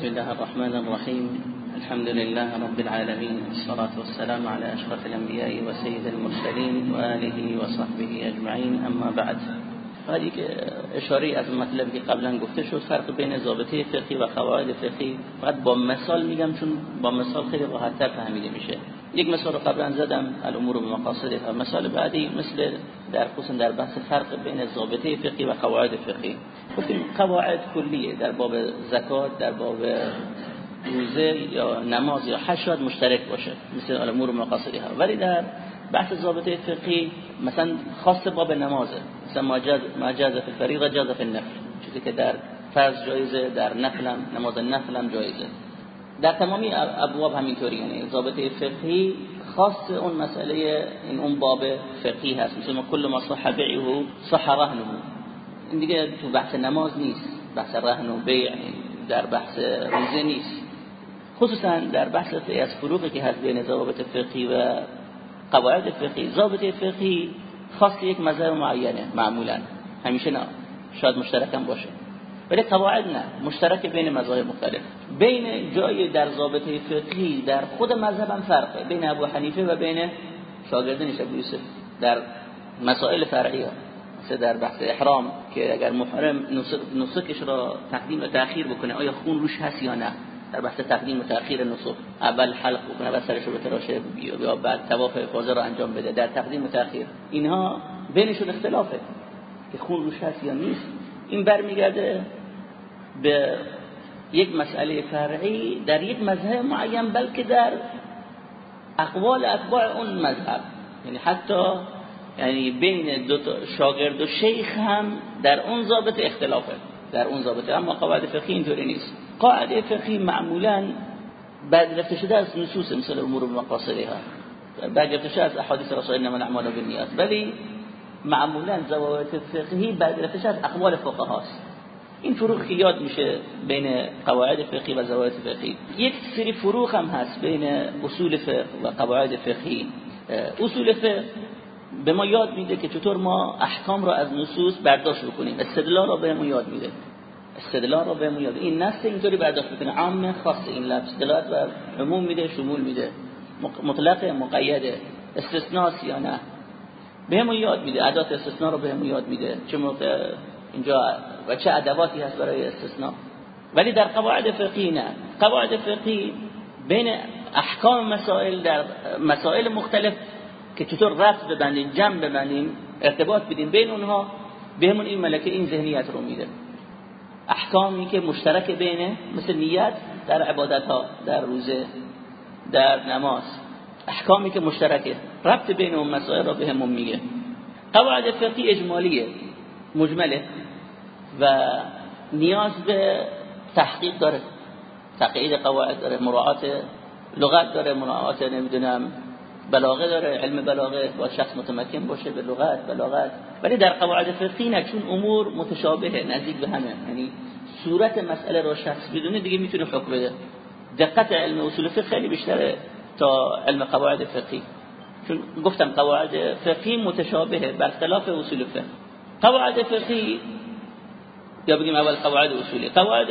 بسم الله الرحمن الرحيم. الحمد لله رب العالمين والصلاة والسلام على أشرف الأنبياء وسيد المرسلين وآله وصحبه أجمعين. أما بعد فقط اشاره از مطلبی که قبلا گفته شد فرق بین ضابطه فقهی و قواعد فقهی فقط با مثال میگم چون با مثال خیلی راحت‌تر فهمیده میشه. یک مثال رو قبلا زدم الامور و مثال بعدی مثل در خصوص در بحث فرق بین ضابطه فقهی و قواعد فقهی. گفتیم قواعد کلیه در باب زکات در باب روزه یا نماز یا حج شاید مشترک باشه مثل الامور مقاصدی ها. ولی در بحث ضابطه فقهی مثلا خاص باب نمازه. مثلا ما جاز فی الفریضه جاز فی النفل. چیزی که در فرض جایزه در نفل نماز نفل هم جایزه. در تمامی ابواب همینطوری یعنی ضابطه فقهی خاص اون مسئله این اون باب فقهی هست. مثل ما کل ما صح بیعه صح رهنه. این دیگه تو بحث نماز نیست بحث رهن و بیع در بحث روزه نیست. خصوصا در بحث از فروقی که هست بین ضوابط فقهی و قواعد فقهی. ضابط فقهی خاص یک مذهب معینه معمولا. همیشه نه. شاید مشترک هم باشه. ولی قواعد نه مشترک بین مذاهب مختلف. بین جای در ضابطه فقهی در خود مذهب هم فرقه. بین ابو حنیفه و بین شاگردنش ابو یوسف. در مسائل فرعی ها مثل در بحث احرام که اگر محرم نسکش را تقدیم و تأخیر بکنه آیا خون روش هست یا نه؟ در بحث تقدیم و تأخیر نسخ اول حلق بکنه و سرش رو بتراشه یا بعد طواف افاضه رو انجام بده. در تقدیم و تأخیر. اینها بینشون اختلافه که خون روش هست یا نیست. این برمیگرده به یک مسئله فرعی در یک مذهب معین بلکه در اقوال اتباع اون مذهب. یعنی حتی یعنی بین دو شاگرد و شیخ هم در اون ضابط اختلافه. در اون ضابطه. اما قواعد فقهی اینطوری نیست. قاعده فقهی معمولا برگرفته شده از نصوص مثل امور مقاصدی ها برگرفته شده از احادیث رسول الله من اعمال بالنیات. ولی معمولا ضوابط فقهی برگرفته شده از اقوال فقها است این فروق که یاد میشه بین قواعد فقهی و ضوابط فقهی. یک سری فروق هم هست بین اصول فقه و قواعد فقهی. اصول فقه به ما یاد میده که چطور ما احکام را از نصوص برداشت بکنیم. استدلال را بهمون یاد میده. استدلال را بهمون یاد این نص اینطوری برداشت بکنه. عام خاص این لفظ. دلالت بر عموم میده شمول میده. مطلق مقیده استثناء یا نه. بهمون یاد میده. ادات استثناء رو بهمون یاد میده. چه موقع اینجا و چه ادواتی هست برای استثناء. ولی در قواعد فقهی نه. قواعد فقهی بین احکام مسائل در مسائل مختلف که چطور رفت ببندیم جمع ببندیم ارتباط بدیم بین اونها بهمون این ملکه این ذهنیت رو میده. احکامی که مشترک بینه مثل نیت در عبادت ها در روزه در نماز. احکامی که مشترکه. ربط بین اون مسائل رو بهمون میگه. قواعد فقهی اجمالیه. مجمله و نیاز به تحقیق داره. تقیید قواعد داره مراعات لغت داره مراعات نمی‌دونم بلاغه داره علم بلاغه با شخص متمکن باشه به لغت بلاغت. ولی در قواعد فقهی نه چون امور متشابهه نزدیک به همه. یعنی صورت مسئله رو شخص بدونه دیگه می‌تونه حکم بده. دقت علم اصول فقه خیلی بیشتره تا علم قواعد فقهی. چون گفتم قواعد فقهی متشابهه برخلاف اصول فقه. قواعد فقهی یا بگیم اول قواعد اصولی. قواعد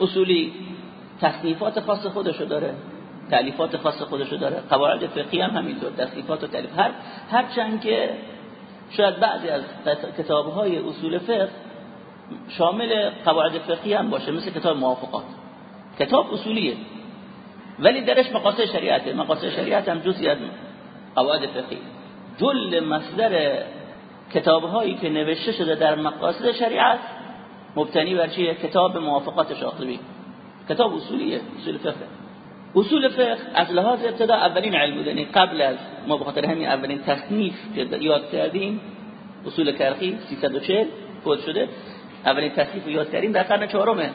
اصولی تصنیفات خاص خودشو داره تعلیفات خاص خودشو داره. قواعد فقهی هم همینطور تصنیفات و تعلیف هر هرچند که شاید بعضی از کتابهای اصول فقه شامل قواعد فقهی هم باشه مثل کتاب موافقات. کتاب اصولیه ولی درش مقاصد شریعته. مقاصد شریعت هم جزئی از قواعد فقهی. جل مصدر کتابهایی که نوشته شده در مقاصد شریعت مبتنی بر چیه کتاب موافقات شاطبی. کتاب اصولیه اصول فقه. اصول فقه از لحاظ ابتدا اولین علم بوده یعنی قبل از ما به خاطر همین اولین تصنیف که یاد کردیم اصول کرخی 340 فوت شده. اولین تصنیف رو یاد کردیم در قرن چهارمه.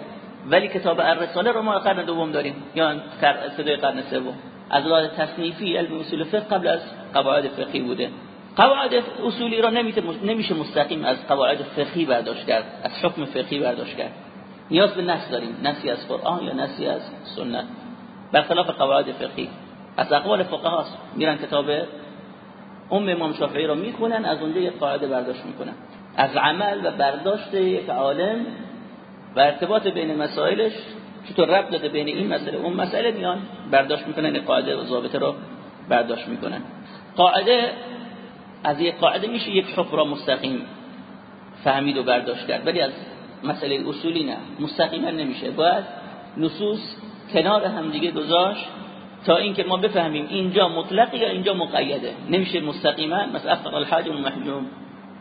ولی کتاب الرساله رو ما قرن دوم داریم یا ابتدای قرن سوم. از لحاظ تصنیفی علم اصول فقه قبل از قواعد فقهی بوده. قواعد اصولی را نمیشه مستقیم از قواعد فقهی برداشت کرد از حکم فقهی برداشت کرد. نیاز به نص داریم نصی از قرآن یا نصی از سنت. برخلاف قواعد فقهی. از اقوال فقها میرن کتاب ام امام شافعی رو می‌خونن از اونجا یک قاعده برداشت می‌کنن. از عمل و برداشت یک عالم و ارتباط بین مسائلش چطور ربط داده بین این مسئله اون مسئله میان برداشت می‌کنن قاعده و ضابطه رو برداشت می‌کنن. قاعده از یک قاعده میشه یک حکم را مستقیم فهمید و برداشت کرد. ولی از مسئله اصولی نه. مستقیما نمیشه. باید نصوص کنار هم دیگه گذاشت تا اینکه ما بفهمیم اینجا مطلق یا اینجا مقیده. نمیشه مستقیما مثلا الحاج و محجوم.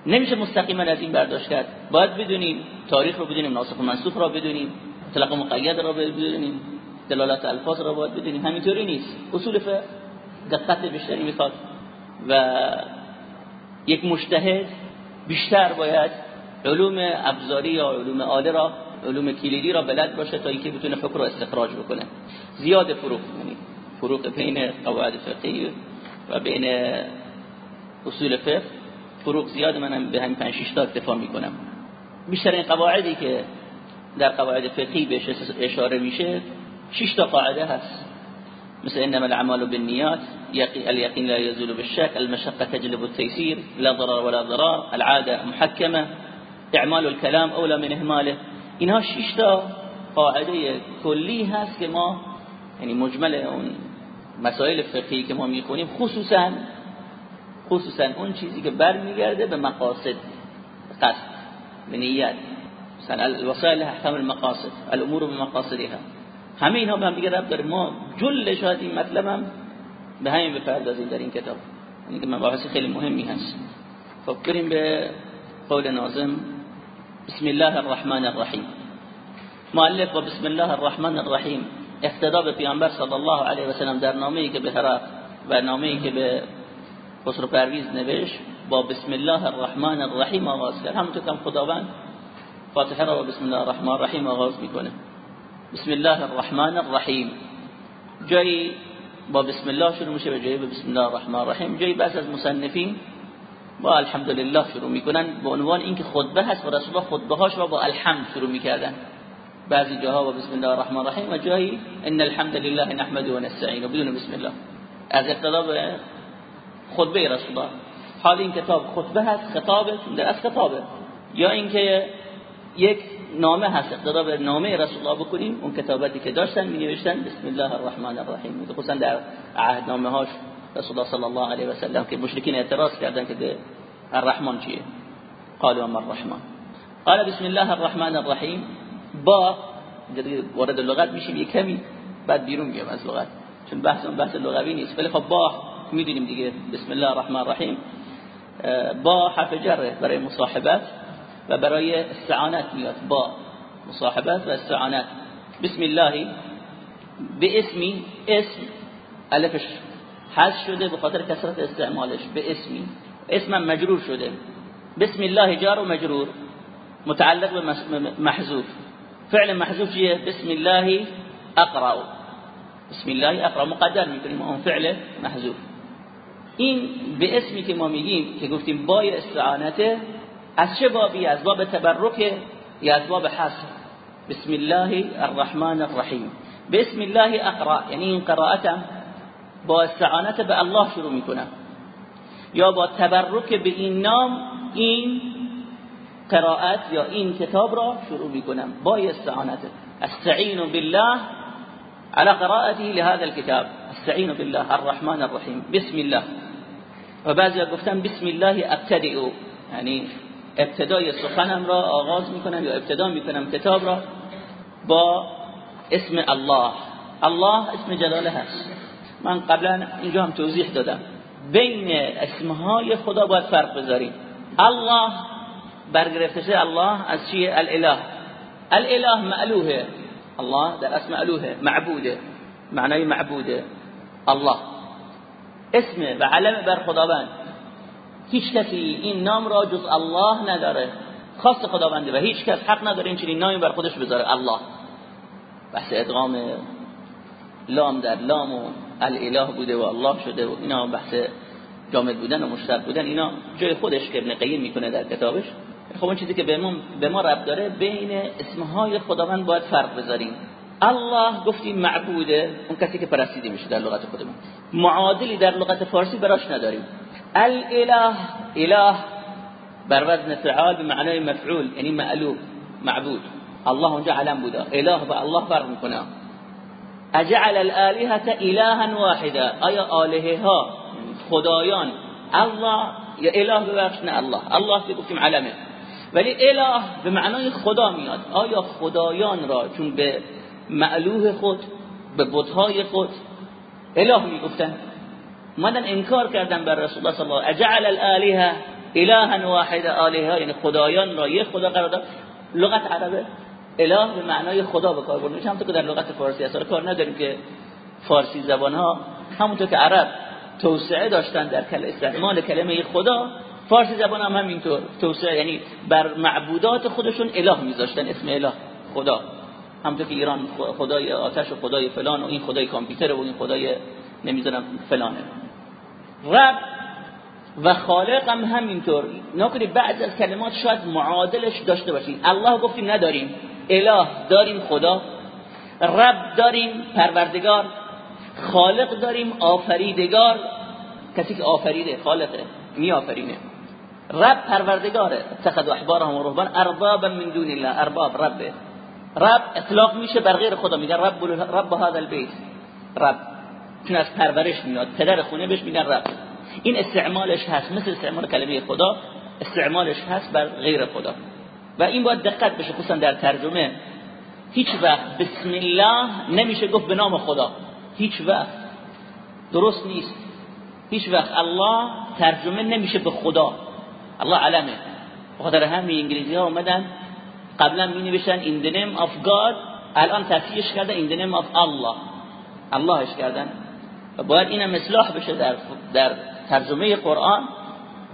نمیشه مستقیما از این برداشت کرد. باید بدونیم تاریخ رو بدونیم ناسخ و منسوخ رو بدونیم مطلق مقید رو بدونیم دلالت الفاظ رو باید بدونیم. همینطوری نیست. اصول فقه دقت بیشتری می‌خواد و یک مجتهد بیشتر باید علوم ابزاری یا علوم آله را علوم کلیدی را بلد باشه تا اینکه بتونه فکر رو استخراج بکنه. زیاد فروق یعنی فروق بین قواعد فقهی و بین اصول فقه فروق زیاد منم به همین 5 6 تا اکتفا می‌کنم. بیشتر این قواعدی که در قواعد فقهی بهش اشاره میشه 6 تا قاعده هست. مثل انما الاعمال بالنيات اليقين لا يزول بالشك المشقه تجلب التيسير لا ضرر ولا ضرار العاده محكمه اعمال الكلام اولى من اهماله اینها 6 تا قاعده کلی هست که ما یعنی مجمل اون مسائل فقهی که ما می‌خونیم خصوصا خصوصا اون چیزی که برمیگرده به مقاصد قصد به نیت. مثلا الوسائل احکام المقاصد الامور بمقاصدها. همه اینها به هم دیگه ربط داره. ما جل شاید این مطلب هم به همین بپردازیم در این کتاب. این که مباحث خیلی مهمی هست. خب بریم به قول ناظم. بسم الله الرحمن الرحیم. مؤلف و بسم الله الرحمن الرحیم. اقتدا به پیامبر صلی الله علیه و سلم در نامه‌ای که به هرات و که به خسرو پرویز نوشت با بسم الله الرحمن الرحیم آغاز کرد. همونطور که خداوند فاتحه را با بسم الله الرحمن الرحیم آغاز می‌کنه. بسم الله الرحمن الرحیم. جایی با بسم الله شروع میشه جایی با بسم الله الرحمن الرحیم. جایی بعض از مصنفین با الحمدلله شروع می‌کنن. به عنوان اینکه خطبه هست و رسول خطبه هاش با الحمد شروع می‌کردن. بعضی جاها با بسم الله الرحمن الرحیم و جایی ان الحمد لله نحمده و نستعینه بدون بسم الله. از ابتدا به خطبه رسول الله. حال این کتاب خطبه هست خطابه در از خطابه. یا اینکه یک نامه هست. اقتدا به نامه رسول الله بکنیم. اون کتاباتی که داشتن می نوشتن بسم الله الرحمن الرحیم. خصوصا در عهدنامه هاش رسول الله صلی الله علیه و سلم که مشرکین اعتراض کردن که الرحمن چیه. قالوا ما الرحمن قال بسم الله الرحمن الرحیم با وارد لغت میشیم. یک کمی بعد بیرون میام از لغت. چون بحث اون بحث لغوی نیست. ولی خب با می‌دونیم دیگه. بسم الله الرحمن الرحیم. با حرف جره برای مصاحبت. و برای استعانت میاد با مصاحبت و استعانت. بسم الله. به اسمی اسم الفش حذف شده به خاطر کثرت استعمالش. به اسمی. اسم مجرور شده. بسم الله جار و مجرور. متعلق به محذوف. فعل محذوف چیه؟ بسم الله اقرا بسم الله اقرا مقدر می‌کنیم اون فعل محذوف. این به اسمی که ما میگیم که گفتیم با استعانته از چه بابی؟ از باب تبرک یا از باب حسر؟ بسم الله الرحمن الرحیم. بسم الله اقرا یعنی این قرائتم با استعانت به الله شروع می‌کنم. یا با تبرک به این نام این قرائت یا این کتاب را شروع می‌کنم. با استعانت. استعین بالله على قراءته لهذا الكتاب. استعین بالله الرحمن الرحیم. بسم الله. و بعضی گفتن بسم الله ابتدئ یعنی ابتدای سخنم را آغاز می‌کنم یا ابتدا می‌کنم کتاب را با اسم الله. الله اسم جلاله هست. من قبلا اینجا هم توضیح دادم. بین اسمهای خدا باید فرق بذاریم. الله برگرفته الله از چیه الاله الاله معلوهه الله در اسم معلوهه معبوده. معنای معبوده. الله. اسم و علم بر خداوند. هیچ کسی این نام را جز الله نداره. خاص خداونده و هیچ کس حق نداره این چنین نامی بر خودش بذاره. الله. بحث ادغام لام در لام و الاله بوده و الله شده و اینا بحث جامد بودن و مشترک بودن اینا جای خودش که ابن قیم می‌کنه در کتابش. خب اون چیزی که به ما به ربط داره بین اسمهای خداوند باید فرق بذاریم. الله گفتیم معبوده اون کسی که پرستیده میشه در لغت خودمون. معادلی در لغت فارسی براش نداریم. الاله اله بر وزن فعال به معنای مفعول یعنی معلوم معبود. الله اونجا علم بوده اله و الله فرق می‌کنه. اجعل الالهه الها واحده آیا الهه ها؟ خدایان. الله یا اله ببخش نه الله. الله که گفتیم علمه. ولی اله به معنای خدا میاد. آیا خدایان را چون به معلوه خود به بتهای خود اله می‌گفتن؟ مدن انکار کردن بر رسول الله صلی الله علیه اجعل الالهه الها واحده الهه یعنی خدایان را یک خدا قرار داد. لغت عربه. اله به معنای خدا به کار برده. همونطور که در لغت فارسی اصلا کار نداریم که فارسی زبان ها. همونطور که عرب توسعه داشتن در کل استعمال کلمه خدا فارسی زبان هم همینطور. توسعه یعنی بر معبودات خودشون اله میذاشتن. اسم اله خدا. همونطور که ایران خدای آتش و خدای فلان و این خدای کامپیوتر و این خدای نمی‌دونم فلانه. رب و خالق هم همینطور. نکنی بعض از کلمات شاید معادلش داشته باشیم الله گفتیم نداریم. اله داریم خدا. رب داریم پروردگار. خالق داریم آفریدگار. کسی که آفریده خالقه می آفرینه رب پروردگاره. اتخذ احبارهم و رهبان اربابا من دون الله. ارباب ربه. رب اطلاق میشه بر غیر خدا. میگن رب رب هذا البيت رب. چون از پرورش میاد پدر خونه بهش میگن رب. این استعمالش هست مثل استعمال کلمه خدا استعمالش هست بر غیر خدا. و این باید دقت بشه خصوصا در ترجمه. هیچ وقت بسم الله نمیشه گفت به نام خدا. هیچ وقت. درست نیست. هیچ وقت الله ترجمه نمیشه به خدا. الله علمه. بخاطر همین انگلیسی ها اومدن قبلا می نوشتن the name of God الان کردن in the name of Allah. اللهش کردن. و باید اینم اصلاح بشه در, در ترجمه قرآن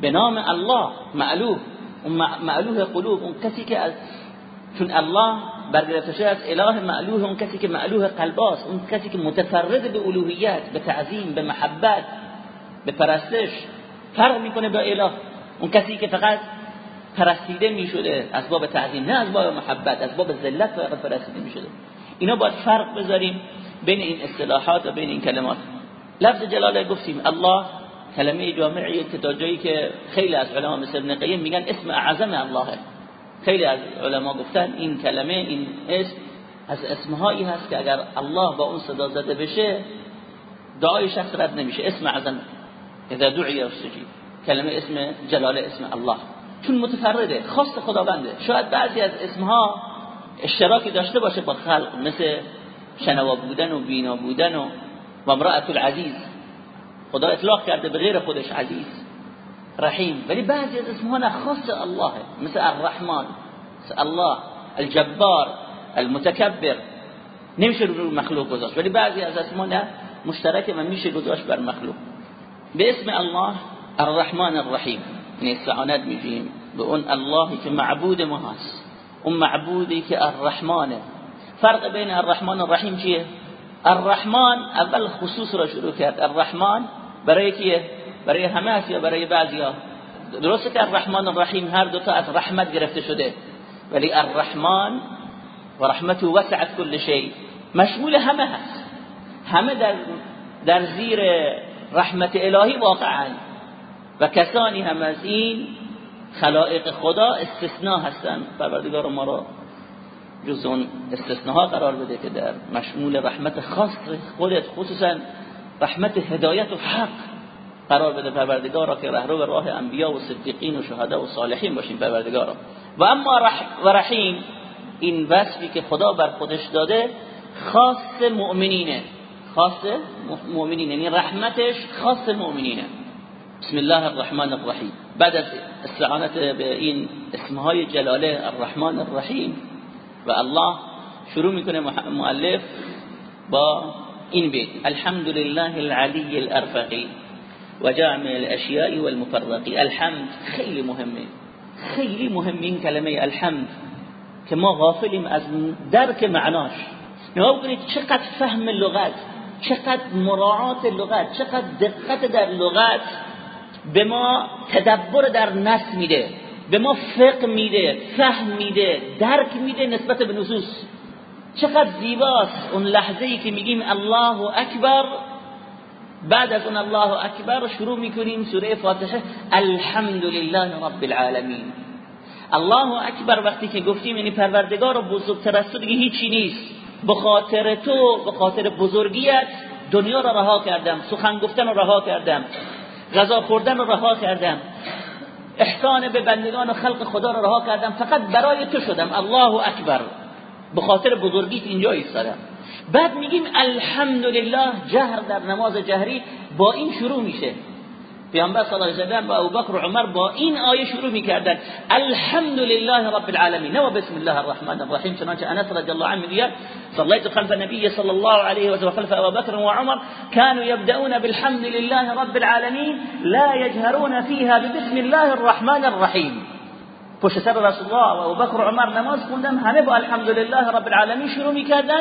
به نام الله معلوه اون معلوه قلوب اون کسی که از چون الله برگرفته از اله معلوه اون کسی که معلوه قلباست اون کسی که متفرد به الوهیت به تعظیم به محبت به پرستش فرق می‌کنه به اله. اون کسی که فقط پرستیده می‌شده از باب تعظیم نه از باب محبت از باب ذلت فقط پرستیده می‌شده. اینا باید فرق بذاریم بین این اصطلاحات و بین این کلمات. لفظ جلاله گفتیم. الله کلمه جامعی که تا جایی که خیلی از علما مثل ابن قیم میگن اسم اعظم اللهه خیلی از علما گفتن این کلمه این اسم از اسمهایی هست که اگر الله با اون صدا زده بشه دعای شخص رد نمیشه. اسم اعظم. اذا دعی استجیب کلمه اسم جلاله اسم الله. چون متفرده خاص خداونده. شاید بعضی از اسمها اشتراکی داشته باشه با خلق مثل شنوا بودن و بینا بودن و و امرأت العزیز خدا اطلاق کرده به غیر خودش عزیز. رحیم. ولی بعضی از اسمها خاص الله مثل الرحمن مثل الله الجبار المتکبر. نمیشه رو مخلوق گذاشت. ولی بعضی از اسمها مشترکه و میشه گذاشت بر مخلوق. به اسم الله الرحمن الرحیم. یعنی استعانت میجیم به اون اللهی که معبود ما هست. اون معبودی که الرحمنه. فرق بین الرحمن الرحیم چیه؟ الرحمن اول خصوص را شروع کرد. الرحمن برای کیه؟ برای همه است یا برای بعضیا درسته که الرحمن و الرحیم هر دو تا از رحمت گرفته شده. ولی الرحمن و رحمت وسعت كل شيء مشمول همه هست. همه در در زیر رحمت الهی واقعا. و کسانی هم از این خلائق خدا استثناء هستند پروردگار ما را جز اون استثناء قرار بده که در مشمول رحمت خاص خودت خصوصا رحمت هدایت و حق قرار بده پروردگارا که رهرو راه انبیا و صدیقین و شهدا و صالحین باشیم پروردگارا. و اما و رحیم این وصفی که خدا بر خودش داده خاص مؤمنینه. خاص مؤمنین یعنی رحمتش خاص مؤمنینه. بسم الله الرحمن الرحیم. بعد از استعانت به این اسمهای جلاله الرحمن الرحیم و الله شروع می‌کنه مؤلف با این بیت الحمد لله العلی الارفقی و جامع الاشیاء والمفرقی. الحمد خیلی مهمه. خیلی مهم این کلمه الحمد که ما غافلیم از درک معناش. نگاه بکنید چقدر فهم لغت چقدر مراعات لغت چقدر دقت در لغت به ما تدبر در نص میده. به ما فقه میده فهم میده درک میده نسبت به نصوص. چقدر زیباست اون لحظه ای که میگیم الله اکبر. بعد از اون الله اکبر شروع می‌کنیم سوره فاتحه الحمد لله رب العالمین. الله اکبر وقتی که گفتیم یعنی پروردگار و بزرگتر از تو دیگه هیچی نیست. به خاطر تو به خاطر بزرگیت دنیا را رها کردم سخن گفتن رو رها کردم غذا خوردن رو رها کردم. احسان به بندگان خلق خدا رو رها کردم. فقط برای تو شدم. الله اکبر. به خاطر بزرگیت اینجا ایستادم. بعد میگیم الحمدلله جهر در نماز جهری با این شروع میشه. پیامبر صلی الله علیه و و ابوبکر و عمر با این آیه شروع میکردن. الحمدلله رب العالمین. و بسم الله الرحمن الرحیم. چنانچه انس رضی الله عنه میگه صلیت خلف النبي صلی الله علیه و خلف ابوبکر و عمر كانوا يبدأون بالحمد لله رب العالمين لا يجهرون فيها ببسم الله الرحمن الرحیم. پشت سر رسول الله و ابوبکر و عمر نماز خوندن همه با الحمدلله رب العالمین شروع میکردن.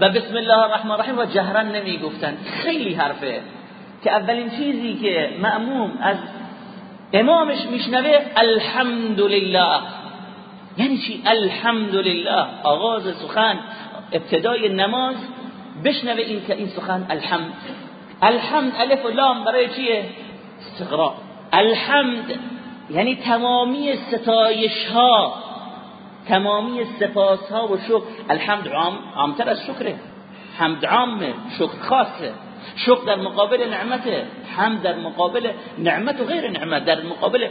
و بسم الله الرحمن الرحیم و جهرا نمیگفتن. خیلی حرفه. که اولین چیزی که معموم از امامش میشنوه الحمدلله. یعنی چی؟ الحمدلله. آغاز سخن ابتدای نماز بشنوه این که این سخن الحمد. الحمد الف و لام برای چیه؟ استقرا الحمد یعنی تمامی ستایش ها تمامی سپاس ها و شکر. الحمد عام عامتر از شکره. حمد عامه شکر خاصه. شکر در مقابل نعمته حمد در مقابل نعمت و غیر نعمت در مقابل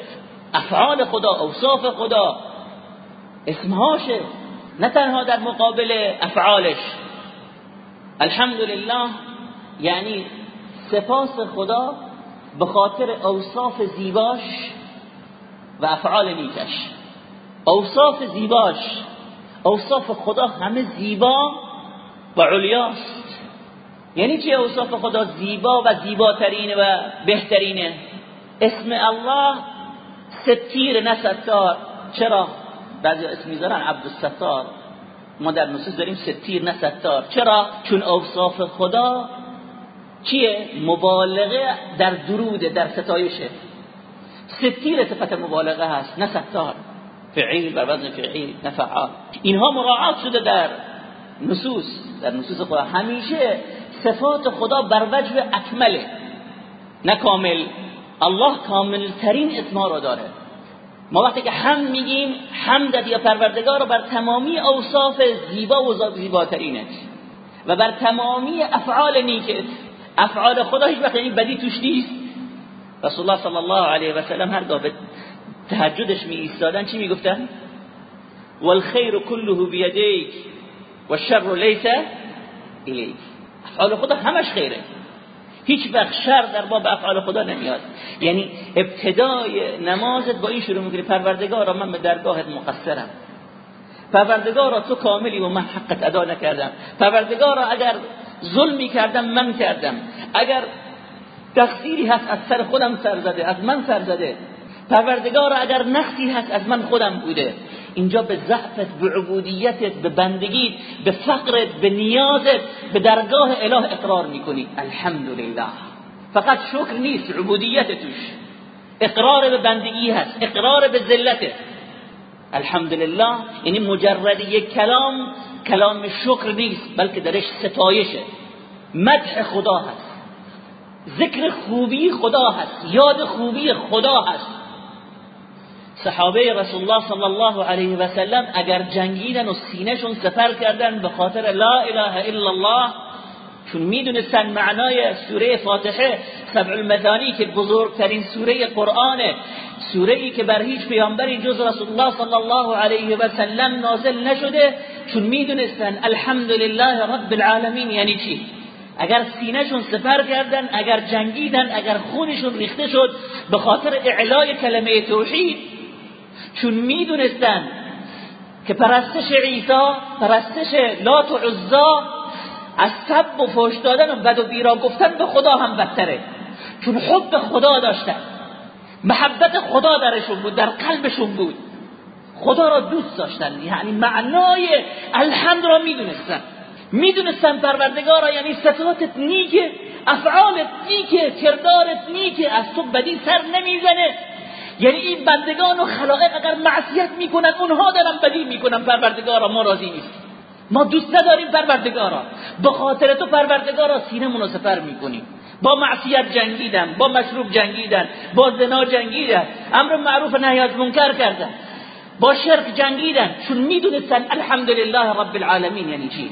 افعال خدا اوصاف خدا اسمهاشه نه تنها در مقابل افعالش. الحمدلله یعنی سپاس خدا به خاطر اوصاف زیباش و افعال نیکش. اوصاف زیباش اوصاف خدا همه زیبا و علیاست. یعنی چه اوصاف خدا زیبا و زیباترینه و بهترینه اسم الله ستیر نه ستار چرا؟ بعضی اسم می‌ذارن عبدالستار. ما در نصوص داریم ستیر نه ستار چرا؟ چون اوصاف خدا چیه؟ مبالغه در دروده در ستایشه ستیر صفت مبالغه هست نه ستار. فعیل بر وزن فعیل نه فعال. اینها مراعات شده در نصوص. در نصوص خدا. همیشه صفات خدا بر وجه اکمله. نه کامل. الله کامل ترین اسما رو داره. ما وقتی که حمد میگیم حمدت یا پروردگار رو بر تمامی اوصاف زیبا و زیباترینه. و بر تمامی افعال نیکت افعال خدا هیچ وقت یعنی بدی توش نیست. رسول الله صلی الله علیه و سلم هر به تهجدش می ایستادن چی می‌گفتن؟ والخیر كله بيديك والشر ليس اليك افعال خدا همش خیره. هیچ وقت شر در باب افعال خدا نمیاد. یعنی ابتدای نمازت با این شروع می‌کنی پروردگارا من به درگاهت مقصرم. پروردگارا تو کاملی و من حقت ادا نکردم. پروردگارا اگر ظلمی کردم من کردم. اگر تقصیری هست از سر خودم سر زده از من سر زده. پروردگارا اگر نقصی هست از من خودم بوده. اینجا به ضعفت به عبودیتت به بندگی به فقرت به نیازت به درگاه اله اقرار می‌کنی. الحمدلله. فقط شکر نیست عبودیت توش اقرار به بندگی هست اقرار به ذلته الحمدلله. یعنی مجرد یک کلام کلام شکر نیست بلکه درش ستایشه. مدح خدا هست. ذکر خوبی خدا هست. یاد خوبی خدا هست. صحابه رسول الله صلی الله علیه و سلم اگر جنگیدن و سینهشون سفر کردن به خاطر لا اله الا الله چون می‌دونستن معنای سوره فاتحه سبع المثانی که بزرگترین سوره قرآنه سوره ای که بر هیچ پیامبری جز رسول الله صلی الله علیه و سلم نازل نشده چون می‌دونستن الحمدلله رب العالمین یعنی چی؟ اگر سینهشون سفر کردن اگر جنگیدن اگر خونشون ریخته شد به خاطر اعلای کلمه توحید چون می‌دونستن که پرستش عیسی پرستش لات و عزا از سب و فوش دادن و بد و بیرا گفتن به خدا هم بدتره. چون حب خدا داشتن. محبت خدا درشون بود در قلبشون بود. خدا را دوست داشتن. یعنی معنای الحمد را می‌دونستن. می‌دونستن پروردگارا یعنی صفاتت نیکه افعالت نیکه کردارت نیکه. از تو بدی سر نمی‌زنه. یعنی این بندگان و خلائق اگر معصیت می‌کنن اونها دارن بدی می‌کنن پروردگارا ما راضی نیست ما دوست نداریم پروردگارا. به خاطر تو پروردگارا سینه رو سفر می‌کنیم. با معصیت جنگیدن با مشروب جنگیدن با زنا جنگیدن امر معروف نهی از منکر کردن با شرک جنگیدن. چون می‌دونستن الحمدلله رب العالمین یعنی چی؟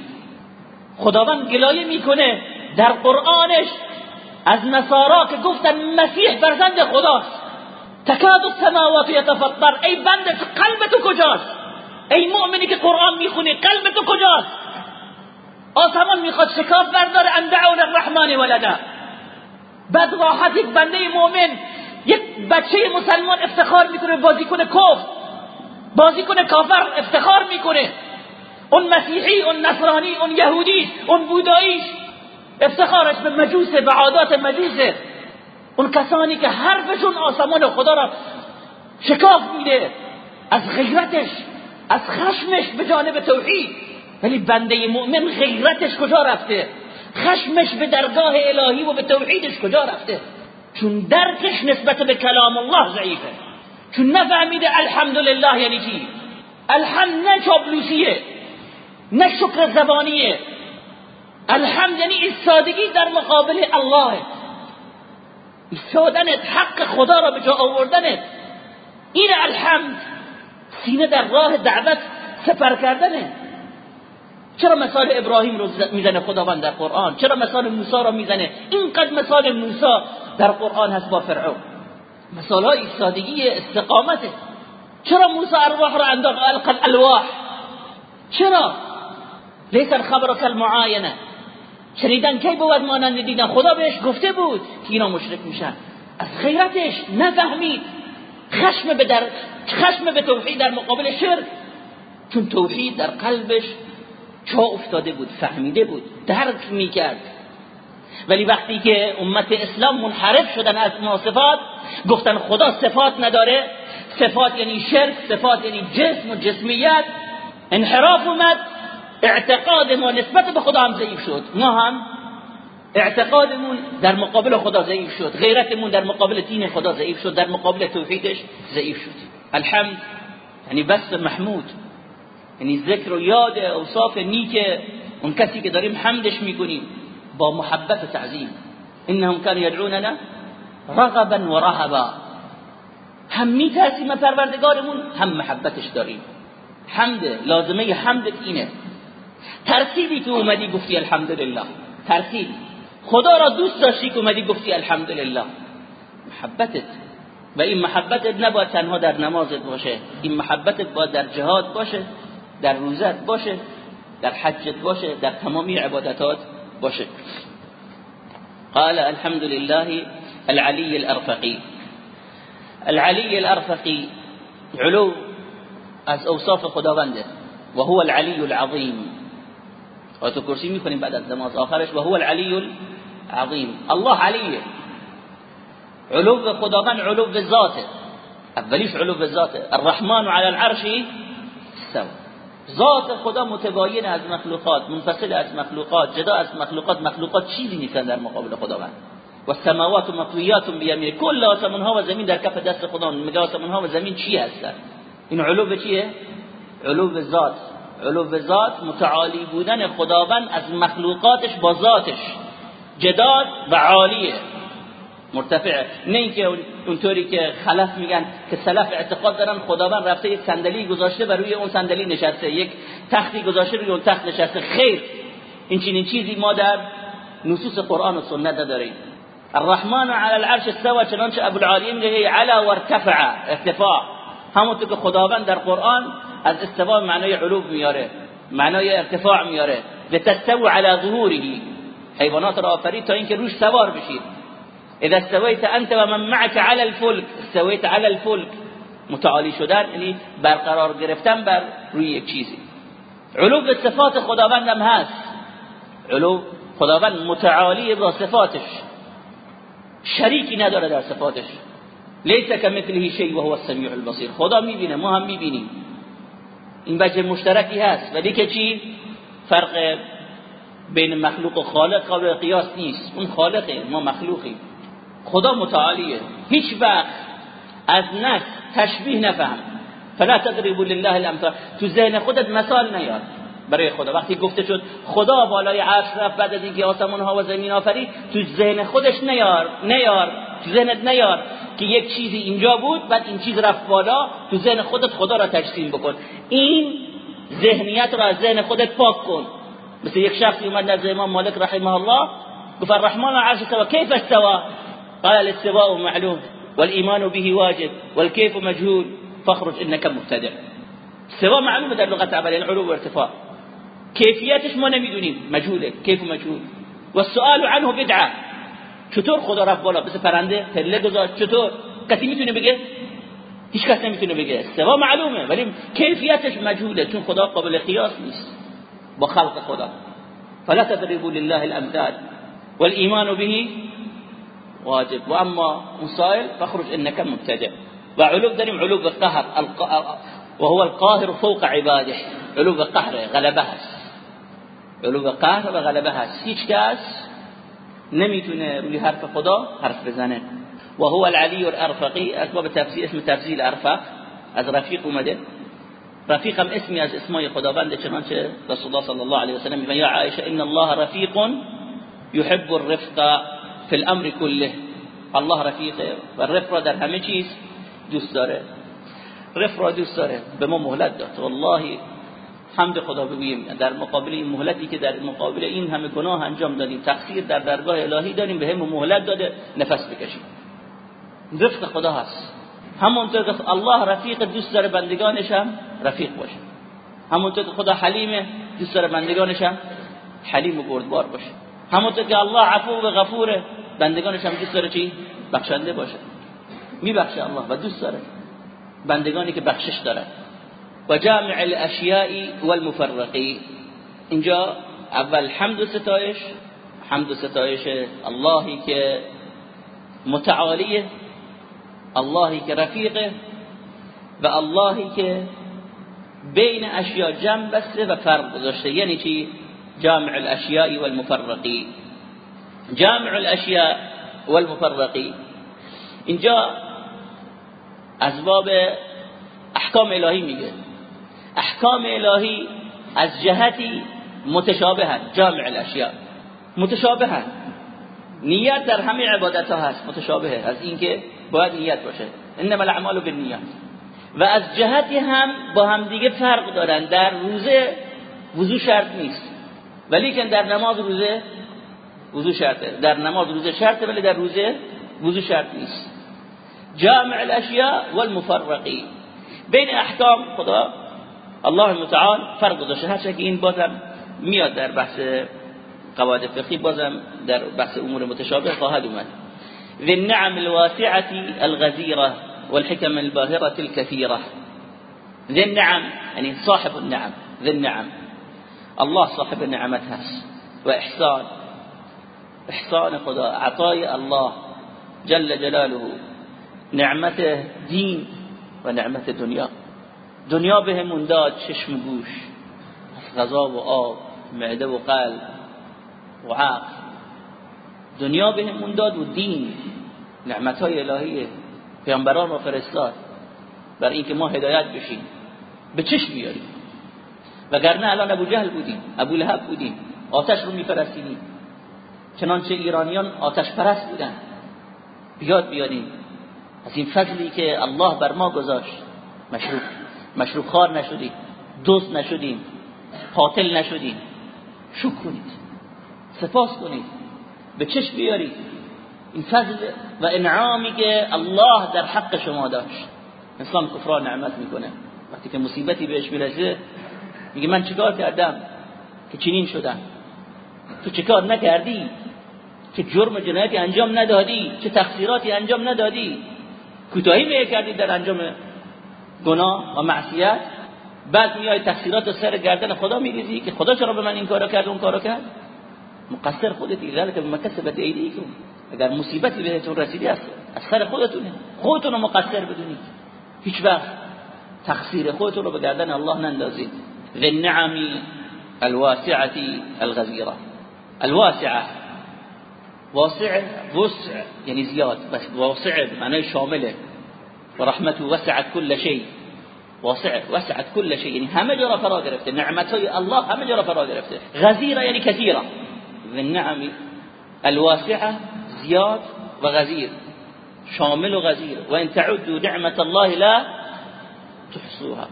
خداوند گلایه می‌کنه در قرآنش از نصارا که گفتن مسیح فرزند خداست. تکاد السماوات یتفطر ای بنده قلب تو کجاست ای مؤمنی که قرآن می‌خونی قلب تو کجاست آسمان می‌خواد شکاف برداره ان دعوا للرحمن ولدا. بعد راحت یک بنده مؤمن یک بچه مسلمان افتخار می‌کنه بازیکن کفر بازیکن کافر افتخار می‌کنه. اون مسیحی اون نصرانی اون یهودی اون بوداییش افتخارش به مجوسه به عادات مجوسه. اون کسانی که حرفشون آسمان خدا را شکاف میده از غیرتش از خشمش به جانب توحید. ولی بنده مؤمن غیرتش کجا رفته؟ خشمش به درگاه الهی و به توحیدش کجا رفته؟ چون درکش نسبت به کلام الله ضعیفه. چون نفهمیده الحمدلله یعنی چی؟ الحمد نه چابلوسیه نه شکر زبانیه. الحمد یعنی ایستادگی در مقابل الله ایستادنت حق خدا را به جا آوردنت. این الحمد سینه در راه دعوت سپر کردنه. چرا مثال ابراهیم رو می‌زنه خداوند در قرآن؟ چرا مثال موسی رو می‌زنه؟ اینقدر مثال موسی در قرآن هست با فرعون. مثال های ایستادگی استقامته. چرا موسی ارواح رو انداخت؟ القل الواح. چرا؟ لیس الخبر کالمعاینه شنیدن کی بود مانند دیدن خدا بهش گفته بود که اینا مشرک میشن. از خیرتش نفهمید خشم به در خشم به توحید در مقابل شرک. چون توحید در قلبش چا افتاده بود فهمیده بود درک می‌کرد. ولی وقتی که امت اسلام منحرف شدن از صفات گفتن خدا صفات نداره. صفات یعنی شرک صفات یعنی جسم و جسمیت. انحراف اومد. اعتقاد ما نسبت به خدا هم ضعیف شد. ما هم اعتقادمون در مقابل خدا ضعیف شد. غیرتمون در مقابل دین خدا ضعیف شد. در مقابل توحیدش ضعیف شد. الحمد یعنی بس محمود یعنی ذکر و یاد اوصاف نیک اون کسی که داریم حمدش می‌کنیم با محبت و تعظیم. انهم كانوا يدعوننا رغبا و رهبا. هم میترسیم پروردگارمون هم محبتش داریم. حمد لازمه حمدت اینه. ترتیبی که اومدی گفتی الحمدلله. ترتیب. خدا را دوست داشتی که اومدی گفتی الحمدلله. محبتت. و این محبتت نباید تنها در نمازت باشه. این محبتت باید در جهاد باشه در روزت باشه در حجت باشه در تمامی عبادتات باشه. قال الحمد لله العلي الارفقي العلي الارفقي علو از اوصاف خداونده. و هو العلی العظیم. تو کرسی میکنیم بعد از نماز آخرش و هو العلی العظیم الله علیه علو خداوند علو ذاته اولیش علو ذاته الرحمن على العرش استوى ذات خدا متباین از مخلوقات منفصل از مخلوقات جدا از مخلوقات مخلوقات چیزی نیستن در مقابل خداوند و السماوات مطویات بیمینه کل آسمان ها و زمین در کف دست خدا میگه آسمان ها و زمین چی هستن این علو چیه علو ذات علو ذات متعالی بودن خداوند از مخلوقاتش با ذاتش جداد و عالیه. مرتفعه. نه اینکه اونطوری که خلف میگن که سلف اعتقاد دارن خداوند رفته یک صندلی گذاشته و روی اون صندلی نشسته. یک تختی گذاشته روی اون تخت نشسته. خیر. این چنین چیزی ما در نصوص قرآن و سنت داریم الرحمن على العرش استوى چنانچه ابو العالی میگه علا وارتفع ارتفاع. همونطور که خداوند در قرآن از استوا معنای علو میاره معنای ارتفاع میاره. لتستوى على ظهوره. حیوانات را آفرید تا اینکه روش سوار بشید. اذا استويت انت و من معك على الفلك استويت على الفلك متعالی شدن یعنی برقرار گرفتن بر روی یک چیزی. علو به صفات خداوندم هست. علو خداوند متعالی با صفاتش. شریکی نداره در صفاتش. لیس کمثله شیء و هو السمیع البصیر. خدا می‌بینه ما هم می‌بینیم. این وجه مشترکی هست. ولی که چی؟ فرق بین مخلوق و خالق قابل قیاس نیست. اون خالقه ما مخلوقیم. خدا متعالیه. هیچ وقت از نفس تشبیه نفهم. فلا تضربوا لله الامثال. تو ذهن خودت مثال نیار برای خدا. وقتی گفته شد خدا بالای عرش رفت بعد از اینکه آسمان ها و زمین آفرید تو ذهن خودش نیار نیار. تو ذهنت نیار. که یک چیزی اینجا بود بعد این چیز رفت بالا تو ذهن خودت خدا را تجسیم بکن. این ذهنیت را از ذهن خودت پاک کن. مثل یک شخصی اومد نزد امام مالک رحمه الله گفت الرحمن عرش استوى كيف استوى قال الاستواء معلوم والإيمان به واجب والكيف مجهول فاخرج انك مبتدع. استواء معلومه در لغت عبر یعنی علو و ارتفاع. کیفیتش ما نمی‌دونیم. مجهوله. کیف مجهول. و السؤال عنه بدعه چطور خدا رفت بالا؟ مثل پرنده پله گذاشت. چطور؟ کسی می‌تونه بگه؟ هیچ کس نمی‌تونه بگه. استوا معلومه ولی کیفیتش مجهوله چون خدا قابل قیاس نیست با خلق خدا. فلا تضربوا لله الامثال والایمان به واجب. و اما مسائل فخرج انك مبتدع. و علو داریم علو قهر وهو القاهر فوق عباده. علو قهر غلبه هست. علو قهر و هیچ کس نمیتونه روی حرف خدا حرف بزنه. و هو العلی الارفقی اسباب تفسیر اسم تفسیر ارفق. از رفیق اومده. رفیق هم اسمی از اسمای خداوند چنانچه رسول الله صلی الله علیه و سلم میگه یا عائشه ان الله رفیق يحب الرفق في الامر كله الله رفیقه و رفق در همه چیز دوست داره. رفق را دوست داره. به ما مهلت داد. والله حمد خدا بگوییم. در مقابل این مهلتی که در مقابل این همه گناه انجام دادیم تقصیر در درگاه الهی داریم به هم مهلت داده نفس بکشیم. رفق خدا هست. همونطور که الله رفیق دوست داره بندگانش هم رفیق باشه. همونطور که خدا حلیمه دوست داره بندگانش هم حلیم و بردبار باشه. همونطور که الله عفو و غفوره بندگانش هم دوست داره چی؟ بخشنده باشه. میبخشه الله و دوست داره. بندگانی که بخشش داره. و جامع الاشیاء والمفرقی اینجا اول حمد و ستایش. حمد و ستایش اللهی که متعالیه اللهی که رفیقه و اللهی که بین اشیاء جمع بسته و فرق گذاشته. یعنی چی؟ جامع الاشیاء والمفرقی جامع الاشیاء والمفرقی اینجا از باب احکام الهی میگه. احکام الهی از جهتی متشابه جامع الاشیاء. متشابه نیت در همه عبادت ها هست متشابه از اینکه باید نیت باشه. انما الاعمال بالنیات. و از جهتی هم با هم دیگه فرق دارن. در روزه وضو شرط نیست. ولی که در نماز روزه وضو شرطه. در نماز روزه شرطه ولی در روزه وضو شرط نیست. جامع الاشیاء والمفرقی. بین احکام خدا الله متعال فرق داشته هرچه که این بازم میاد در بحث قواعد فقهی بازم در بحث امور متشابه خواهد اومد. ذي النعم الواسعة الغزيرة والحكم الباهرة الكثيرة ذي النعم يعني صاحب النعم ذي النعم. الله صاحب النعمت هست و احسان احسان خدا عطای الله جل جلاله نعمت دین و نعمت دنیا. دنیا بهمون داد چشم گوش غذا و آب معده و قلب و عقل. دنیا بهمون داد و دین نعمت های الهیه پیامبران رو فرستاد برای اینکه ما هدایت بشیم. به چشم بیاریم. وگرنه الان ابو جهل بودیم ابو لهب بودیم آتش رو میپرستیدیم. چنانچه ایرانیان آتش پرست بودن. بیاد بیاریم. از این فضلی که الله بر ما گذاشت مشروب مشروب خار نشدیم دوست نشدیم قاتل نشدیم. شکر کنید. سپاس کنید. به چشم بیارید. این فضل و انعامی که الله در حق شما داشت. انسان کفران نعمت می‌کنه. وقتی که مصیبتی بهش می‌رسه میگه من چیکار کردم؟ که چنین شدم. تو چیکار نکردی؟ که جرم جنایتی انجام ندادی؟ چه تقصیراتی انجام ندادی؟ کوتاهی می کردی در انجام گناه و معصیت. بعد میای تقصیرات و سر گردن خدا میریزی که خدا چرا به من این کارو کرد اون کارو کرد؟ مقصر خودتی ذلك بما کسبت ایدیکم. اگر مصیبتی بهتون رسیدی است از سر خودتونه. خودتون مقصر بدونید هیچ وقت تقصیر خودتون رو به گردن الله نندازید ذی النعم الواسعه الغزيره الواسعه واسع وسع یعنی زیاد. بس واسع معنی شامله و رحمت وسعت كل شيء. واسع وسعت كل شيء. یعنی همه جا را فرا گرفته نعمت های الله همه جا را فرا گرفته غزیره یعنی کثیره ذی النعم الواسعة زیاد و غزیر شامل و غزیر و ان تعدوا نعمت الله لا تحصوها.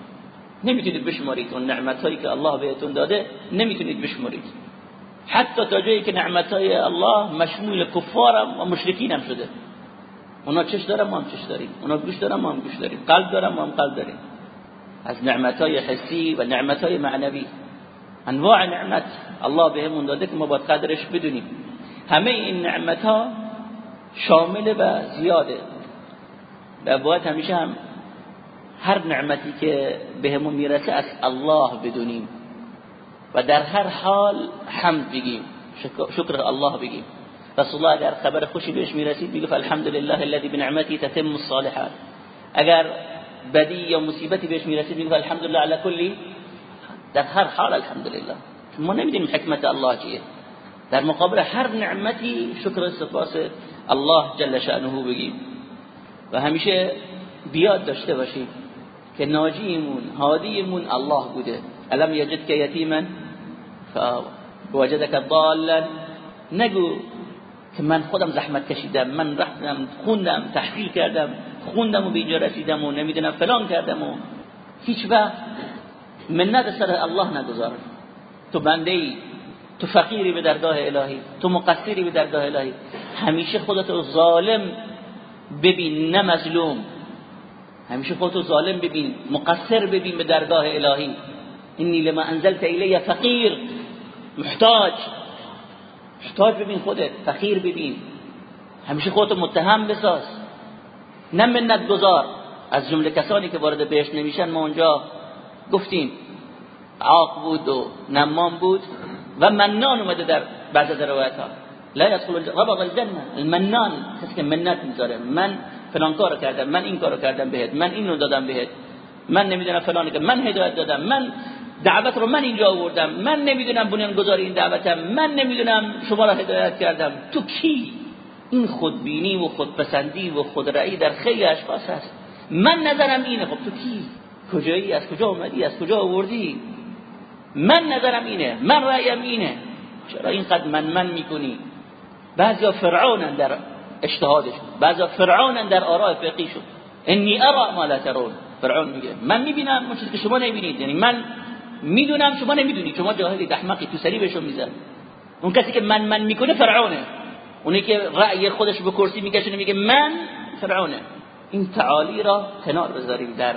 نمیتونید بشمارید اون نعمتایی که الله بهتون داده. نمیتونید بشمارید حتی تا جایی که نعمتای الله مشمول کفارم و مشرکین هم شده. اونا چش دارن ما هم چش داریم. اونا گوش دارن ما هم گوش داریم. قلب دارن ما هم قلب داریم. از نعمتای حسی و نعمتای معنوی. انواع نعمت الله بهمون داده که ما باید قدرش بدونیم. همه این نعمت ها شامل و زیاده. و باید همیشه هم هر نعمتی که بهمون می‌رسه از الله بدونیم. و در هر حال حمد بگیم. شکر الله بگیم. رسول الله اگر خبر خوشی بهش می‌رسید میگه الحمد لله الذي بنعمته تتم الصالحات اگر بدی یا مصیبتی بهش می‌رسید میگه الحمد لله على كل در هر حال الحمد لله ما نمی‌دونیم حکمت الله چیه در مقابل هر نعمتی شکر سپاس الله جل شأنه بگیم و همیشه بیاد داشته باشیم که ناجیمون هادیمون الله بوده الم یجد که یتیما فوجدك ضالا نگو که من خودم زحمت کشیدم من رفتم خوندم تحصیل کردم خوندم و به اینجا رسیدم و نمی‌دونم فلان کردم و هیچ وقت منت سر الله نگذار. تو بنده ای تو فقیری به درگاه الهی تو مقصری به درگاه الهی. همیشه خودت ظالم ببین نه مظلوم. همیشه خودتو ظالم ببین مقصر ببین به درگاه الهی. اینی لما انزلت الی فقیر محتاج. محتاج ببین خودت فقیر ببین. همیشه خودتو متهم بساز. نه منت گذار. از جمله کسانی که وارد بهش نمیشن ما اونجا گفتیم عاق بود و نمام بود و منان اومده در بعض از روایت ها لا يدخل ربض الجنه المنان کسی که منت می‌ذاره. من فلان کارو کردم من این کارو کردم بهت من اینو دادم بهت. من نمی‌دونم فلان که من هدایت دادم. من دعوت رو من اینجا آوردم. من نمی‌دونم بنیان گذاری این دعوتم. من نمی‌دونم شما را هدایت کردم. تو کی؟ این خودبینی و خودپسندی و خودرأیی در خیلی اشخاص هست. من نظرم اینه. خب تو کی؟ کجایی؟ از کجا اومدی؟ از کجا آوردی؟ من نظرم اینه. من رأیم اینه. چرا اینقدر من من می‌کنی؟ بعضی فرعون در اجتهادش. بعضی فرعون در آراء فقهی شد انی ارا ما لا ترون. فرعون میگه من می‌بینم اون چیزی که شما نمی‌بینید. یعنی من می‌دونم شما نمی‌دونید شما جاهلی احمقی تو سری بهشون میزن اون کسی که من من می‌کنه فرعونه. اونی که رأی خودش به کرسی می‌کشه میگه من فرعونه. این تعالی را کنار بذاریم در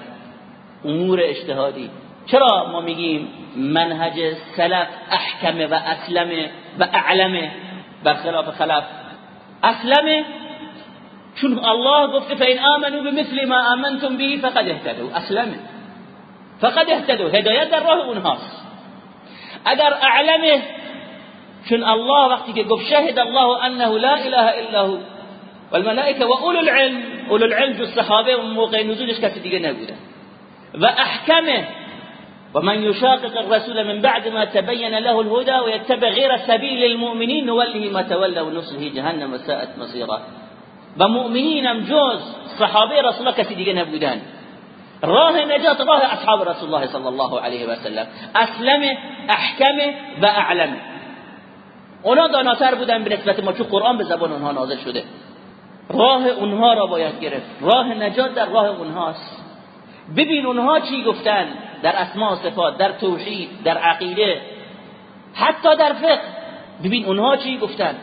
امور اجتهادی. چرا ما میگیم منهج سلف احکم و اسلم و اعلم؟ برخلاف خلف. اسلم؟ چون الله گفته فین آمنوا بمثل ما آمنتم به فقد اهتدوا. اسلمه فقد اهتدوا. هدایت در راه اگر أعلمه چون الله وقتی که گفت شهد الله أنه لا إله إلا هو. والملائكة وأولو العلم. أولو العلم جو صحابه و موقع نزولش کسی دیگه نبوده و احکمه ومن يشاقق الرسول من بعد ما تبين له الهدى ويتبع غير سبيل المؤمنين نوله ما تولى ونصله جهنم وساءت مصيرا و مؤمنینم جز صحابة رسول کسی دیگه نبودن راه نجات راه اصحاب رسول الله صلی الله علیه و سلم. اسلم احکم و اعلم. اونا داناتر بودن به نسبت ما چون قرآن به زبان اونها نازل شده. راه اونها را باید گرفت. راه نجات در راه اونهاست. ببین اونها چی گفتن؟ در اسماء صفات در توحید در عقیده. حتی در فقه. ببین اونها چی گفتن؟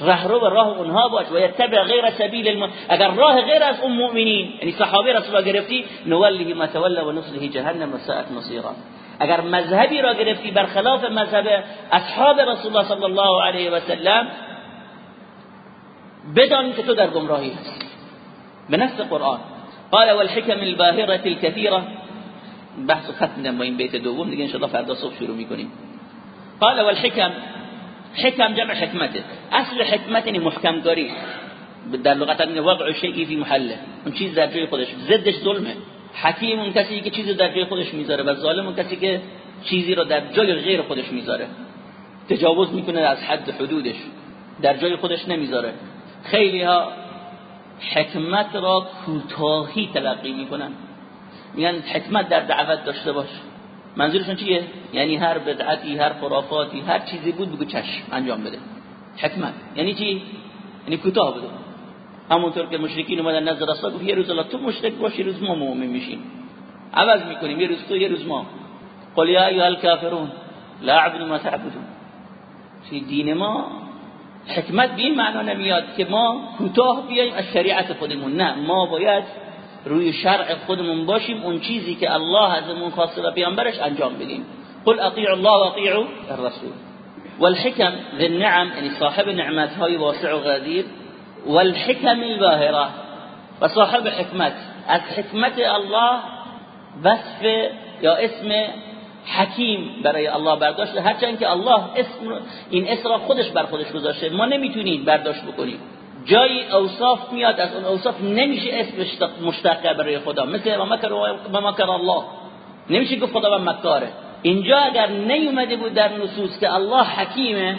رهرو راه اونها باش و یتبع غیر سبیل الم... اگر راه غیر از اون مؤمنین یعنی صحابه رسول الله گرفتی نوله ما تولى و نصله جهنم و ساعت مصیرا. اگر مذهبی را گرفتی برخلاف مذهب اصحاب رسول الله صلی الله علیه و سلم بدان که تو در گمراهی هستی. به نص قرآن. قال والحكم الباهرة الكثيرة بحث ختم با این بیت دوم دیگه انشاءالله فردا صبح شروع میکنیم. قال والحكم حکم جمع حکمته. اصل حکمت یعنی محکم کاری در لغت وضع شیئی فی محله. اون چیز در جای خودش. ضدش ظلمه. حکیم اون کسی که چیزی در جای خودش می‌ذاره و ظالم اون کسی که چیزی رو در جای غیر خودش می‌ذاره. تجاوز می‌کنه از حد حدودش. در جای خودش نمی‌ذاره. خیلی ها حکمت را کوتاهی تلقی می‌کنن. میگن حکمت در دعوت داشته باش. منظورشون چیه؟ یعنی هر بدعتی هر خرافاتی هر چیزی بود بگو چشم انجام بده. حکمت یعنی چی؟ یعنی کوتاه بده. همونطور که مشرکین اومدن نزد رسول گفت یه روز الله تو مشرک باشی روز ما مؤمن میشیم. عوض می‌کنیم یه روز تو یه روز ما. قل یا ایها الکافرون لا اعبد ما تعبدون. فی دین ما حکمت به این معنا نمیاد که ما کوتاه بیایم از شریعت خودمون. نه ما باید روی شرع خودمون باشیم اون چیزی که الله ازمون خواسته و پیامبرش انجام بدیم. قل اطیعوا الله و اطیعوا الرسول. والحکم بالنعم یعنی صاحب نعمت های واسع و غدیر والحکم الباهره و صاحب حکمت. از حکمت الله وصف یا اسم حکیم برای الله برداشته هرچند که الله اسم این اسم را خودش بر خودش گذاشته. ما نمی‌تونیم برداشت بکنیم. جای اوصاف میاد از اون اوصاف نمیشه اسم مشتق برای خدا. مثل ما مکر و مکر الله. نمیشه گفت خدا مکاره. اینجا اگر نیومده بود در نصوص که الله حکیمه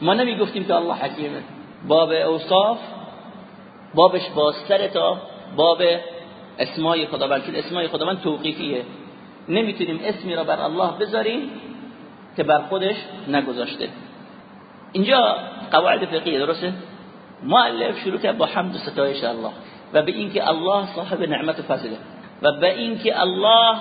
ما نمی‌گفتیم که الله حکیمه. باب اوصاف بابش بازتره تا باب اسمای خداوند. چون اسمای خداوند توقیفیه. نمی‌تونیم اسمی را بر الله بذاریم که بر خودش نگذاشته. اینجا قواعد فقهی درسته؟ مؤلف شروع کرد با حمد و ستایش الله. و به اینکه الله صاحب نعمت و فضله. و به اینکه الله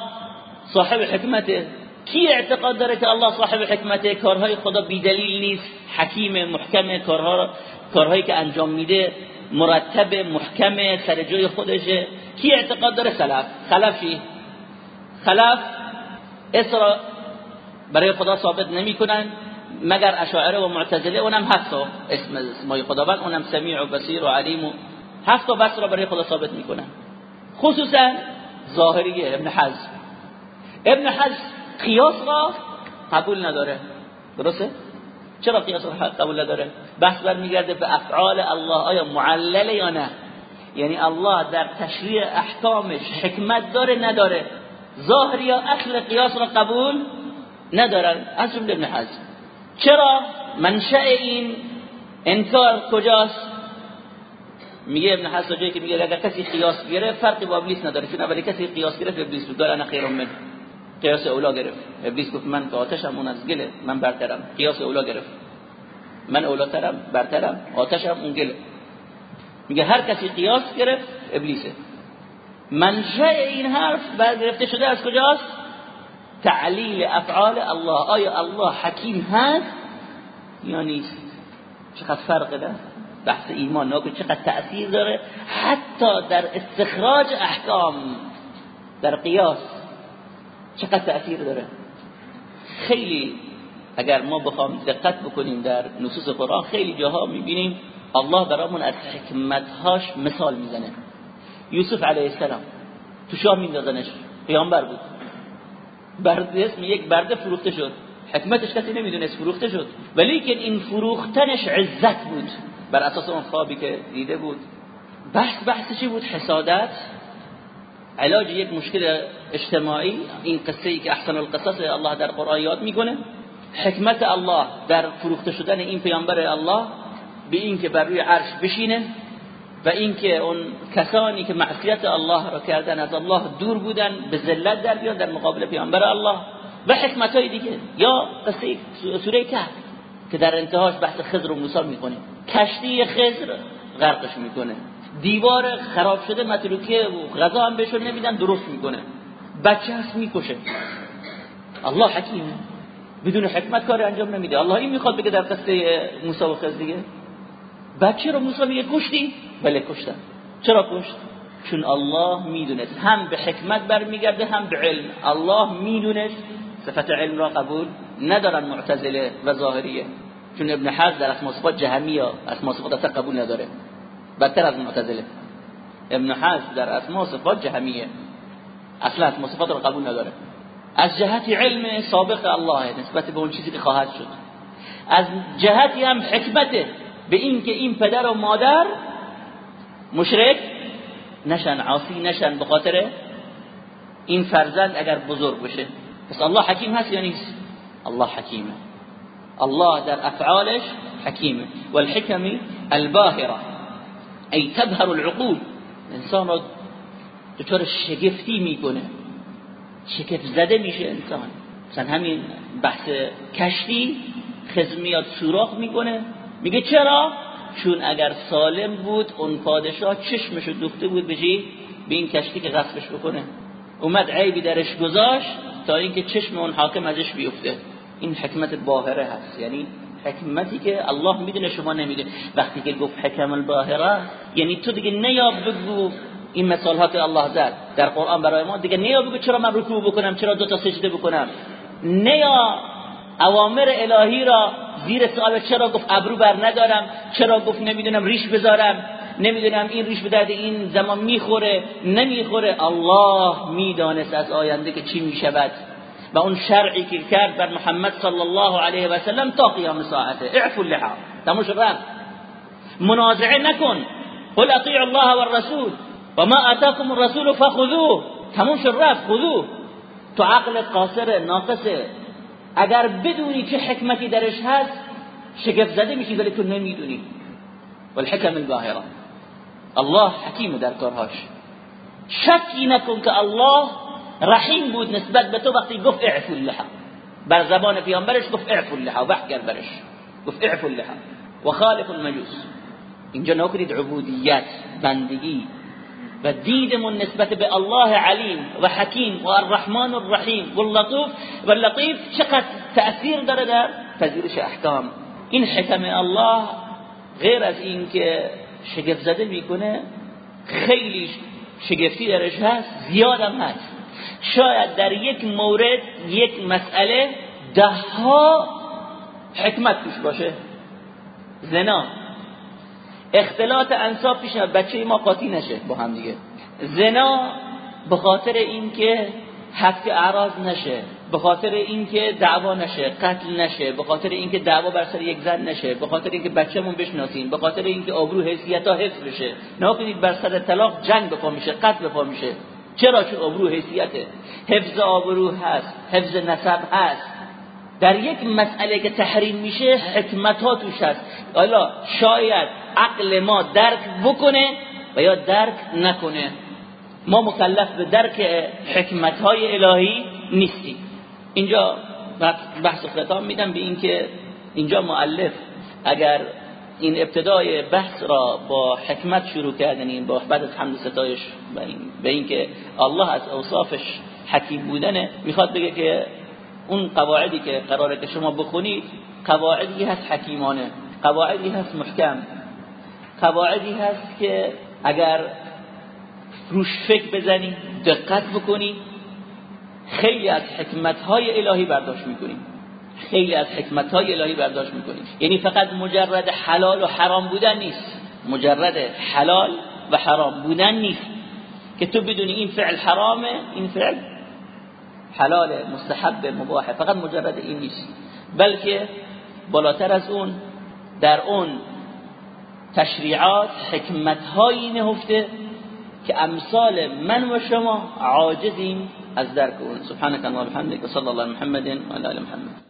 صاحب حکمته. کی اعتقاد داره که الله صاحب حکمته؟ کارهای خدا بیدلیل نیست. حکیم محکم کارها کارهایی که انجام میده مرتب محکم سر جای خودشه. کی اعتقاد داره؟ سلف خلفی خلف اسرا برای خدا ثابت نمی‌کنن. مگر اشاعره و معتزله اونم هست اسم اسمای خداوند اونم سمیع و بصیر و علیم و هست و بس را برای خدا ثابت می‌کنن. خصوصا ظاهریه ابن حزم. ابن حزم قیاس را قبول نداره. درسته؟ چرا قیاس را قبول نداره؟ بحث برمیگرده به افعال الله آیا معلله یا نه؟ یعنی الله در تشریع احکامش حکمت داره نداره. ظاهری یا اصل قیاس را قبول ندارن. از جمله ابن حزم. چرا؟ منشأ این انکار کجاست؟ میگه ابن حزم جایی که میگه اگر کسی قیاس گرفت فرقی با ابلیس نداره. چون اولی کسی قیاس گرفت ابلیس بود. انا خیر من قیاس اولا گرفت. ابلیس گفت من که آتشم اون از گله. من برترم. قیاس اولا گرفت. من اولاترم برترم. آتشم اون گله. میگه هر کسی قیاس گرفت ابلیسه. منشأ این حرف گرفته شده از کجاست؟ تعلیل افعال الله. آیا الله حکیم هست یا نیست؟ چقدر فرق ده بحث ایمان ناکن چقدر تأثیر داره؟ حتی در استخراج احکام در قیاس چقدر تأثیر داره؟ خیلی اگر ما بخوام دقت بکنیم در نصوص قرآن خیلی جاها می‌بینیم الله برامون از حکمتهاش مثال می‌زنه. یوسف علیه السلام تو شاه میندازنش پیامبر بود. برده اسم یک برده فروخته شد. حکمتش کسی نمی‌دونست فروخته شد. ولی که این فروختنش عزت بود. بر اساس اون خوابی که دیده بود. بحث بحث چی بود؟ حسادت. علاج یک مشکل اجتماعی. این قصه ای که احسن القصص الله در قرآن یاد می‌کنه. حکمت الله در فروخته شدن این پیامبر الله به این که بر روی عرش بشینه. و اینکه اون کسانی که معصیت الله را کردن از الله دور بودن به ذلت در بیان در مقابل پیامبر الله و حکمت های دیگه. یا قصه سوره کهف که در انتهاش بحث خضر و موسی می‌کنه. کشتی خضر غرقش می‌کنه. دیوار خراب شده متروکه و غذا هم بهشون نمیدن درست می‌کنه. بچه هست می‌کشه. الله حکیمه بدون حکمت کار انجام نمیده. الله این می‌خواد بگه در قصه موسی و خضر دیگه. بچه رو موسی میگه کشتی؟ بله کشتن چرا کشت؟ چون الله می‌دونست. هم به حکمت برمیگرده هم به علم. الله می‌دونست. صفت علم را قبول ندارن معتزله و ظاهریه. چون ابن حزم در اسماء صفات جهمیه اسماء صفات اصلا قبول نداره. بدتر از معتزله. ابن حزم در اسماء صفات جهمیه. اصلا اسماء صفات را قبول نداره. از جهت علم سابق الله نسبت به اون چیزی که خواهد شد. از جهتی هم حکمته به این که این پدر و مادر مشرک نشن عاصی نشن به خاطر این فرزند اگر بزرگ بشه پس الله حکیم هست یا نیست؟ الله حکیمه. الله در افعالش حکیمه. والحکم الباهره. ای تبهر العقول. انسان را دچار شگفتی می‌کنه. شگفت زده میشه انسان. مثلا همین بحث کشتی خزمیات سوراخ می‌کنه. میگه چرا؟ چون اگر سالم بود اون پادشاه چشمشو دوخته بود به به این کشتی که غصبش بکنه. اومد عیبی درش گذاشت تا اینکه چشم اون حاکم ازش بیفته. این حکمت باهره هست. یعنی حکمتی که الله می‌دونه شما نمی‌دونه وقتی که گفت حکم الباهره یعنی تو دیگه نیا بگو. این مثال ها الله زد در قرآن برای ما دیگه نیا بگو چرا من رکوع بکنم چرا دو تا سجده بکنم. نیا اوامر الهی را زیر سوال چرا گفت ابرو بر ندارم چرا گفت نمی‌دونم ریش بذارم نمی‌دونم این ریش به درد این زمان می‌خوره نمی‌خوره. الله می‌دانست از آینده که چی می‌شود. و اون شرعی که کرد بر محمد صلی الله علیه و سلم تا قیام ساعته. اعفو اللحا. تموش رفت. منازعه نکن. قل اطیع الله والرسول. و ما آتاكم الرسول فخذوه. تموش رفت. خذوه. تو عقل قاصر ناقصه اگر بدونی چه حکمتی درش هست شگفت زده میشی ولی تو نمی‌دونی. والحکم الباهره الله حکیم در کارهاش. شکی نکن که الله رحیم بود نسبت به تو وقتی گفت اعفو اللحا بر زبان پیامبرش گفت اعفو اللحا وحی کرد برش گفت اعفو اللحا و خالق المجوس. اینجا نکنید عبودیت بندگی. و دیدمون نسبت به الله علیم و حکیم و الرحمن الرحیم. و اللطوف و اللطیف چقدر تأثیر داره در پذیرش احکام. این حکم الله غیر از این که شگفت زده می‌کنه خیلی شگفتی درش هست زیادم هست. شاید در یک مورد یک مسئله ده ها حکمت توش باشه. زنا. اختلاط انصاب پیش بچه ما قاطی نشه با هم دیگه. زنا به خاطر اینکه حق اعراض نشه به خاطر اینکه دعوا نشه قتل نشه به خاطر اینکه دعوا بر سر یک زن نشه به خاطر اینکه بچه‌مون بشناسیم به خاطر اینکه آبرو حیثیت ها حفظ بشه. نه کنید بر سر طلاق جنگ بپا میشه قتل بپا میشه. چرا؟ چون آبرو حیثیته. حفظ آبرو هست حفظ نسب هست. در یک مسئله که تحریم میشه حکمت ها توش هست. حالا شاید عقل ما درک بکنه و یا درک نکنه. ما مکلف به درک حکمت های الهی نیستیم. اینجا بحث ختام میدم به اینکه اینجا مؤلف اگر این ابتدای بحث را با حکمت شروع کردنی با بعد از حمد ستایش به اینکه الله از اوصافش حکیم بودنه می‌خواد بگه که اون قواعدی که قراره که شما بخونید قواعدی هست حکیمانه قواعدی هست محکم قواعدی هست که اگر روش فکر بزنی دقت بکنی خیلی از حکمت های الهی برداشت می‌کنیم خیلی از حکمت های الهی برداشت می‌کنیم یعنی فقط مجرد حلال و حرام بودن نیست. مجرد حلال و حرام بودن نیست. که تو بدونی این فعل حرامه این فعل حلال مستحب مباحه فقط مجرد این نیست. بلکه بالاتر از اون در اون تشریعات حکمت هایی نهفته که امثال من و شما عاجزیم از درک اون. سبحانك اللهم وبحمدك صلی الله محمد و علی محمد.